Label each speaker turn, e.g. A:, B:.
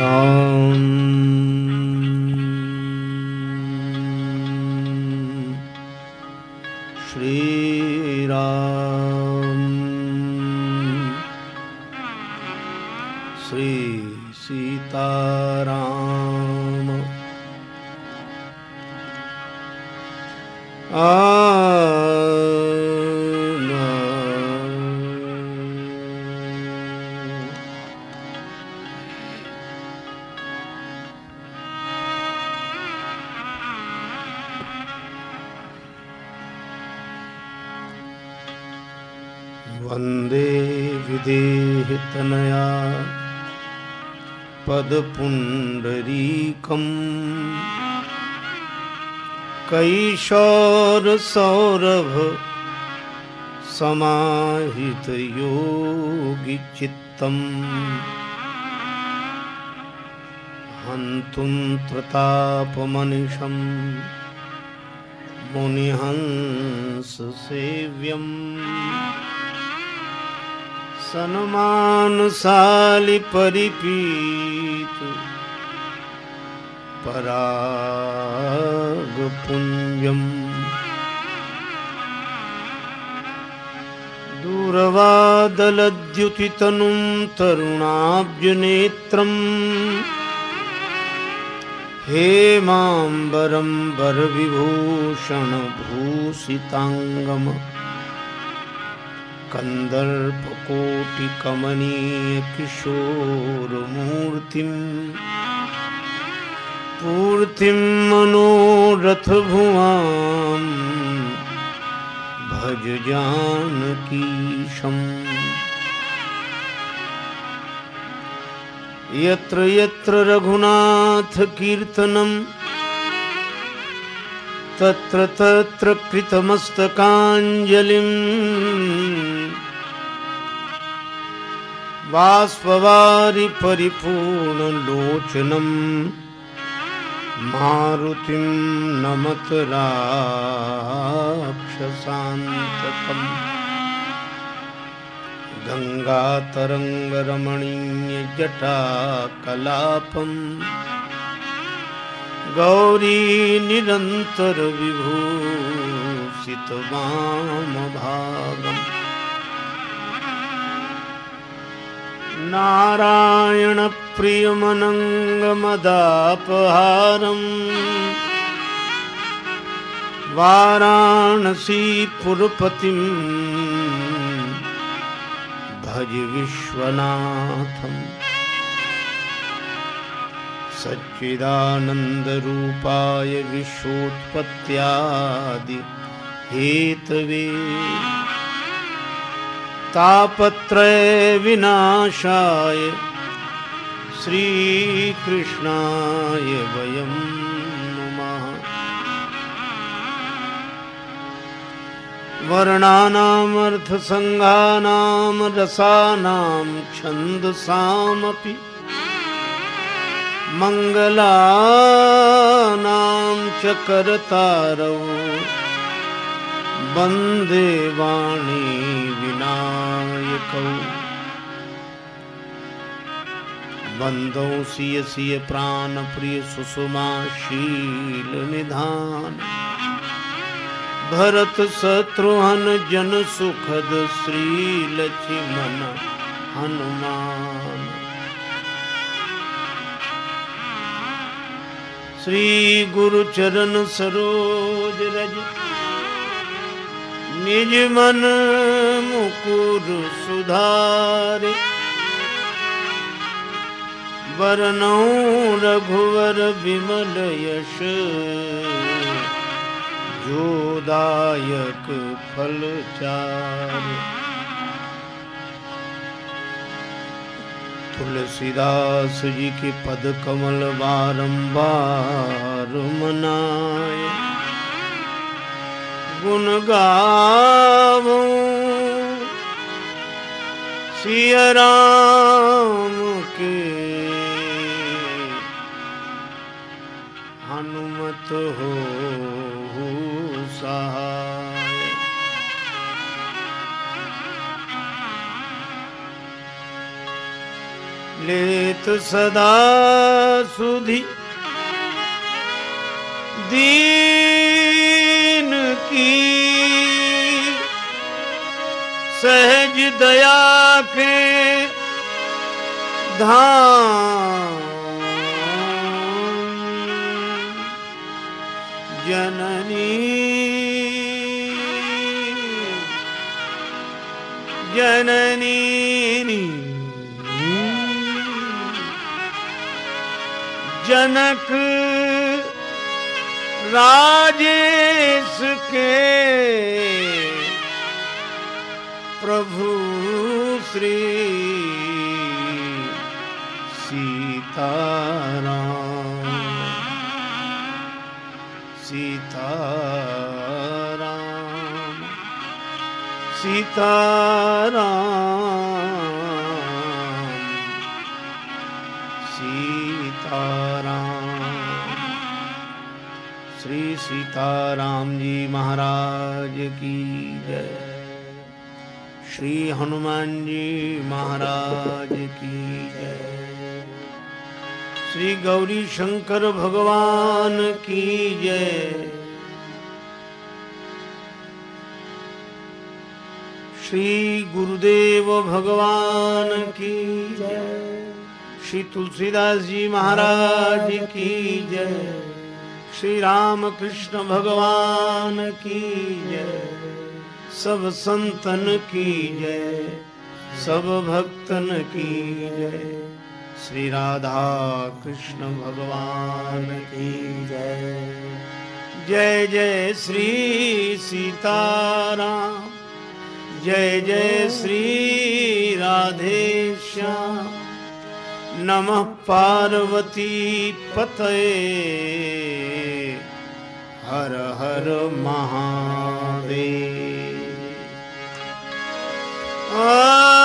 A: श्रीराम। श्रीसीतारा वन्दे विदेहितनया पदपुण्डरीकम्। कैशोरसौरभ समाहितयोगिचित्तम्। हन्तुं प्रतापमनिषं मुनिहंससेव्यम्। सन्मानशालिपरिपीत परागपुञ्जम्। दूरवादलद्युतितनुं तरुणाब्जनेत्रम् हेमाम्बरं वरविभूषणभूषिताङ्गम कन्दर्पकोटिकमनीयकिशोरमूर्तिम्। पूर्तिं मनोरथभुवाम्। भज जानकीशम्। यत्र यत्र रघुनाथकीर्तनम् तत्र तत्र कृतमस्तकाञ्जलिम् बाष्पवारि परिपूर्णलोचनम् मारुतिं नमत राक्षसान्तकम् गङ्गातरङ्गरमणीयजटाकलापम् गौरीनिरन्तरविभूषितवामभागम् नारायणप्रियमनङ्गमदापहारम्। वाराणसीपुरपतिम् भज विश्वनाथम्। सच्चिदानन्दरूपाय विश्वोत्पत्त्यादि हेतवे तापत्रय विनाशाय श्रीकृष्णाय वयं नमः। वर्णानामर्थसङ्घानां रसानां छन्दसामपि मङ्गलानां च करतारौ। वंदे वाणी विनायकौ वन्दौ सिय सिय प्राणप्रिय सुषुमाशील निधान। भरत शत्रुहन जन सुखद श्री लक्ष्मण हनुमान। श्री गुरु चरण सरोज रज निज मन मुकुर सुधारे। वरनौ रघुवर विमल यश जोदायक फल चार। तुलसीदास जी के पद कमल बारंबार मनाए। गुण गावो। सिया के हनुमत हो लेत सदा सुधी दीन सहज दया के धाम। जननी जननी जनक राजेश के श्री सीताराम। सीताराम। सीताराम। सीताराम। श्री सीताराम जी महाराज की जय। श्री हनुमान जी महाराज की जय। श्री गौरी शंकर भगवान की जय। श्री गुरुदेव भगवान की जय। श्री तुलसीदास जी महाराज की जय। श्री राम कृष्ण भगवान की जय। सब संतन की जय, सब भक्तन की जय। श्री राधा कृष्ण भगवान की जय। जय जय श्री सीताराम, जय जय श्री राधे श्याम। नमः पार्वती पतये, हर हर महादेव। Oh!